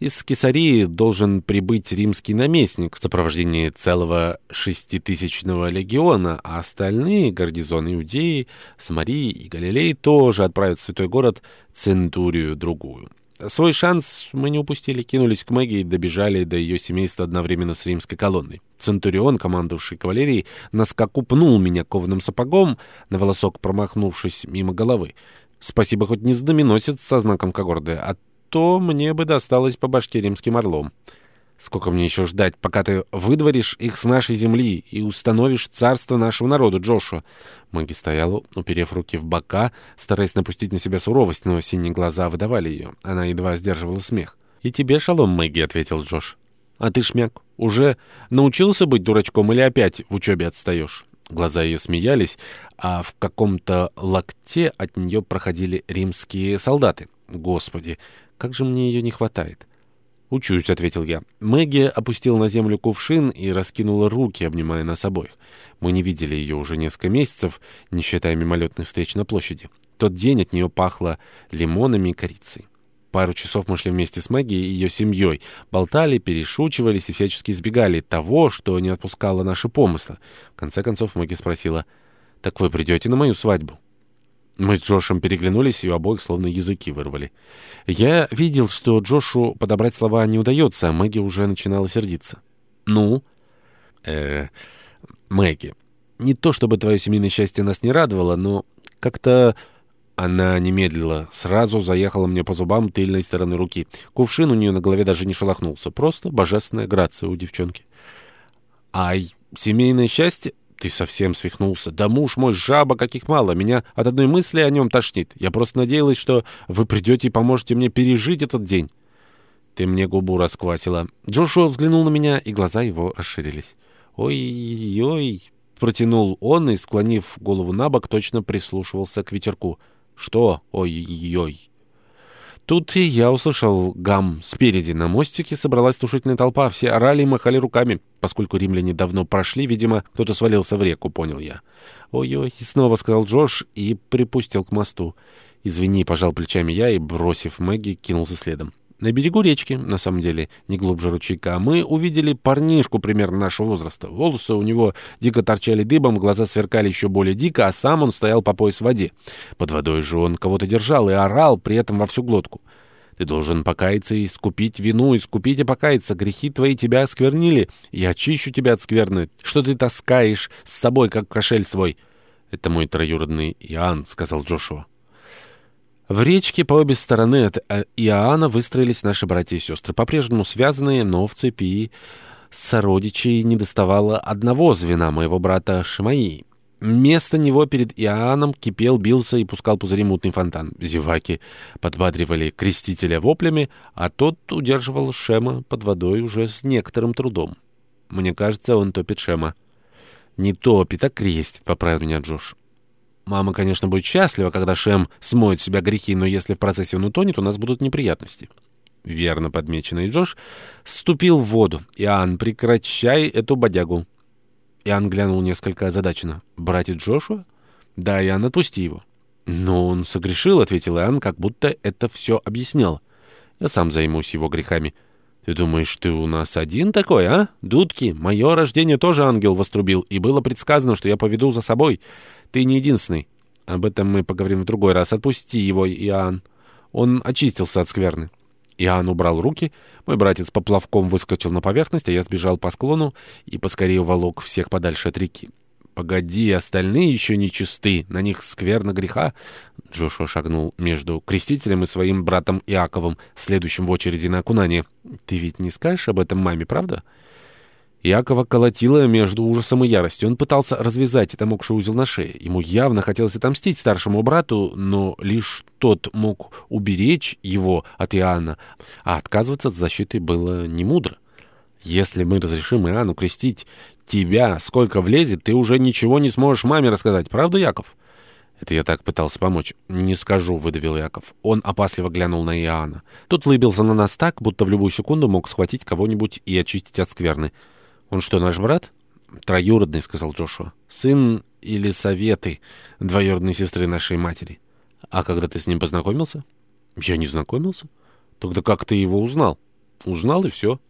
Из Кесарии должен прибыть римский наместник в сопровождении целого шеститысячного легиона, а остальные гарнизоны Иудеи, Самарии и Галилеи тоже отправят в святой город Центурию другую. Свой шанс мы не упустили, кинулись к Мэгги и добежали до ее семейства одновременно с римской колонной. Центурион, командовавший кавалерией, на скаку пнул меня кованым сапогом, на волосок промахнувшись мимо головы. Спасибо, хоть не знаменосец со знаком когорды, а то мне бы досталось по башке римским орлом. Сколько мне еще ждать, пока ты выдворишь их с нашей земли и установишь царство нашего народа, Джошуа?» Маги стояла, уперев руки в бока, стараясь напустить на себя суровость, но синие глаза выдавали ее. Она едва сдерживала смех. «И тебе шалом, Мэгги», — ответил Джош. «А ты, шмяк, уже научился быть дурачком или опять в учебе отстаешь?» Глаза ее смеялись, а в каком-то локте от нее проходили римские солдаты. «Господи, как же мне ее не хватает!» «Учусь», — ответил я. Мэгги опустила на землю кувшин и раскинула руки, обнимая нас обоих. Мы не видели ее уже несколько месяцев, не считая мимолетных встреч на площади. Тот день от нее пахло лимонами и корицей. Пару часов мы шли вместе с Мэгги и ее семьей, болтали, перешучивались и всячески избегали того, что не отпускало наши помыслы. В конце концов Мэгги спросила, «Так вы придете на мою свадьбу?» Мы с Джошем переглянулись, и у обоих словно языки вырвали. Я видел, что Джошу подобрать слова не удается, а Мэгги уже начинала сердиться. «Ну?» э Мэгги, не то чтобы твое семейное счастье нас не радовало, но как-то...» Она немедлила, сразу заехала мне по зубам тыльной стороны руки. Кувшин у нее на голове даже не шелохнулся. Просто божественная грация у девчонки. «Ай, семейное счастье?» «Ты совсем свихнулся. Да муж мой, жаба, каких мало. Меня от одной мысли о нем тошнит. Я просто надеялась, что вы придете и поможете мне пережить этот день». «Ты мне губу расквасила». Джошуа взглянул на меня, и глаза его расширились. «Ой-ой-ой», — протянул он и, склонив голову на бок, точно прислушивался к ветерку. «Что? Ой-ой-ой». Тут и я услышал гам. Спереди на мостике собралась тушительная толпа. Все орали и махали руками. Поскольку римляне давно прошли, видимо, кто-то свалился в реку, понял я. «Ой-ой», — снова сказал Джош и припустил к мосту. «Извини», — пожал плечами я и, бросив Мэгги, кинулся следом. На берегу речки, на самом деле, не глубже ручейка, мы увидели парнишку примерно нашего возраста. Волосы у него дико торчали дыбом, глаза сверкали еще более дико, а сам он стоял по пояс в воде. Под водой же он кого-то держал и орал, при этом во всю глотку. Ты должен покаяться и искупить вину, искупить и покаяться. Грехи твои тебя осквернили. Я очищу тебя от скверны. Что ты таскаешь с собой, как кошель свой?» «Это мой троюродный Иоанн», — сказал Джошуа. В речке по обе стороны от э, Иоанна выстроились наши братья и сестры, по-прежнему связанные, но в цепи сородичей не доставало одного звена моего брата Шимаи. Вместо него перед Иоанном кипел, бился и пускал пузыри мутный фонтан. Зеваки подбадривали крестителя воплями, а тот удерживал Шема под водой уже с некоторым трудом. Мне кажется, он топит Шема. «Не топит, а крестит», — поправил меня Джош. Мама, конечно, будет счастлива, когда Шем смоет себя грехи, но если в процессе он утонет, у нас будут неприятности. Верно подмеченный Джош ступил в воду. «Иоанн, прекращай эту бодягу!» Иоанн глянул несколько озадаченно. «Братец Джошуа?» «Да, Иоанн, отпусти его». «Но он согрешил», — ответил Иоанн, как будто это все объяснял. «Я сам займусь его грехами». «Ты думаешь, ты у нас один такой, а? Дудки, мое рождение тоже ангел вострубил, и было предсказано, что я поведу за собой». Ты не единственный. Об этом мы поговорим в другой раз. Отпусти его, Иоанн. Он очистился от скверны. Иоанн убрал руки. Мой братец поплавком выскочил на поверхность, а я сбежал по склону и поскорее уволок всех подальше от реки. «Погоди, остальные еще не чисты, на них скверно греха». Джошуа шагнул между крестителем и своим братом Иаковом, следующим в очереди на окунание. «Ты ведь не скажешь об этом маме, правда?» Якова колотило между ужасом и яростью. Он пытался развязать этомокший узел на шее. Ему явно хотелось отомстить старшему брату, но лишь тот мог уберечь его от Иоанна, а отказываться от защиты было не мудро. Если мы разрешим Иоанну крестить тебя, сколько влезет, ты уже ничего не сможешь маме рассказать. Правда, Яков? Это я так пытался помочь. «Не скажу», — выдавил Яков. Он опасливо глянул на Иоанна. Тот лыбился на нас так, будто в любую секунду мог схватить кого-нибудь и очистить от скверны. «Он что, наш брат?» «Троюродный», — сказал Джошуа. «Сын или советы двоюродной сестры нашей матери». «А когда ты с ним познакомился?» «Я не знакомился». «Тогда как ты его узнал?» Узнал и все.